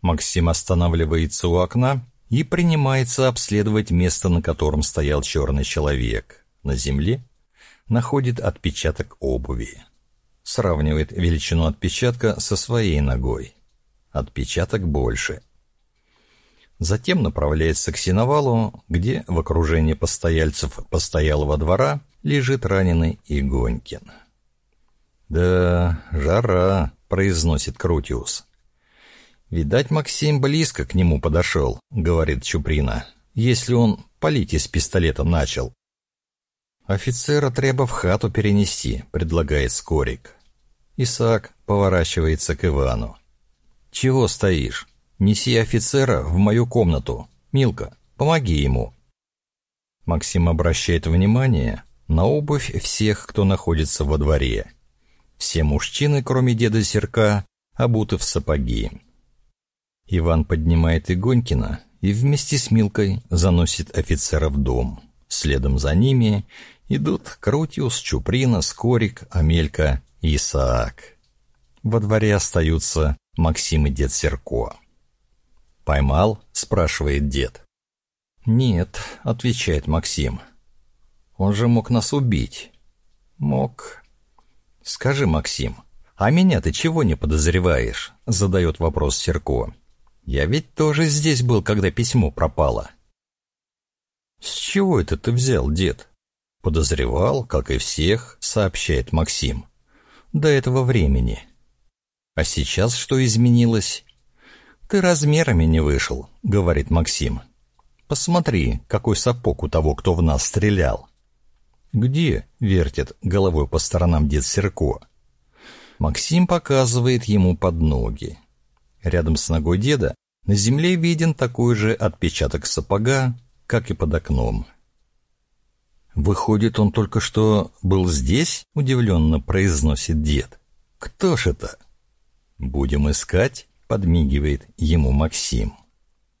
Максим останавливается у окна и принимается обследовать место, на котором стоял черный человек. На земле находит отпечаток обуви. Сравнивает величину отпечатка со своей ногой. Отпечаток больше. Затем направляется к сеновалу, где в окружении постояльцев постоялого двора лежит раненый Игонькин. «Да, жара», — произносит Крутиус. «Видать, Максим близко к нему подошел», — говорит Чуприна, «если он палить из пистолета начал». «Офицера треба в хату перенести», — предлагает Скорик. Исаак поворачивается к Ивану. «Чего стоишь? Неси офицера в мою комнату. Милка, помоги ему». Максим обращает внимание на обувь всех, кто находится во дворе. Все мужчины, кроме деда Серка, обуты в сапоги. Иван поднимает Игонькина и вместе с Милкой заносит офицера в дом. Следом за ними идут Крутиус, Чуприна, Скорик, Амелька и Исаак. Во дворе остаются Максим и дед Серко. «Поймал?» — спрашивает дед. «Нет», — отвечает Максим. «Он же мог нас убить». «Мог». «Скажи, Максим, а меня ты чего не подозреваешь?» — задает вопрос Серко. Я ведь тоже здесь был, когда письмо пропало. С чего это ты взял, дед? Подозревал, как и всех, сообщает Максим. До этого времени. А сейчас что изменилось? Ты размерами не вышел, говорит Максим. Посмотри, какой сапог у того, кто в нас стрелял. Где? вертит головой по сторонам дед Серко. Максим показывает ему под ноги. Рядом с ногой деда на земле виден такой же отпечаток сапога, как и под окном. «Выходит, он только что был здесь?» — удивленно произносит дед. «Кто ж это?» «Будем искать», — подмигивает ему Максим.